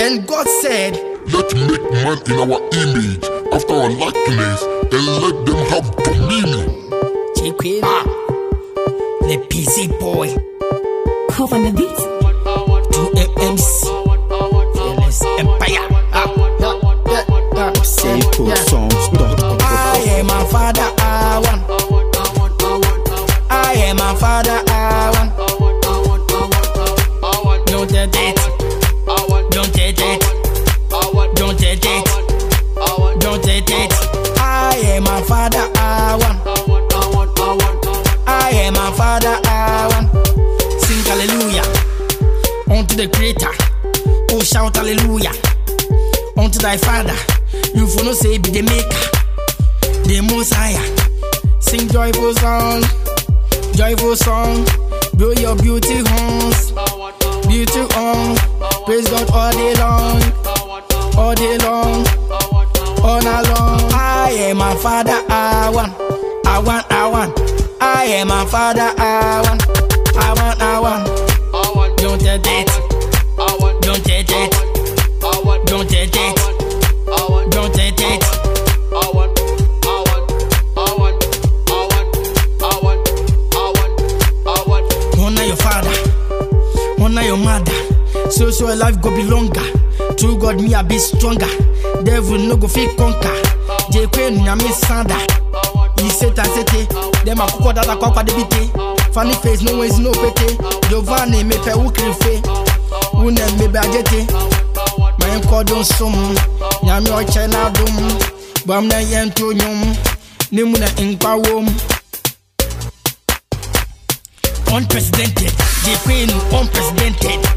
And God said, Let's make man in our image, after our likeness, and let them have dominion. J Queen, the PC boy, Hope on the beat. 2MC, Fearless Empire. Ah, yeah, yeah, yeah, yeah. Safesongs.com. father, I want. I am my father, I want. Sing hallelujah unto the creator. Oh, shout hallelujah unto thy father. You for no say be the maker, the most higher. Sing joyful song, joyful song. Blow your beauty horns, beauty on. Praise God all day long, all day long, night long. I am my father, I want, I want, I want. I am my father, I want, I want, I want. I want don't take it, I want. don't take it, I want don't take it, don't take it. Honor your father, honor your mother. So so your life go be longer. Through god me i be stronger. Devil no go fit conquer. Jekwe nyame sanda iseta sete dem akokɔ dada kɔ akpa de the te funny face no wins no pete. Giovanni mepɛ wo Who wo me mebe agyete mɛn kɔ do nsom nyame ɔkyɛ na boom. bam na yɛn to yum. ne mu na nkpa wom. Unprecedented. Jekwe no unprecedented.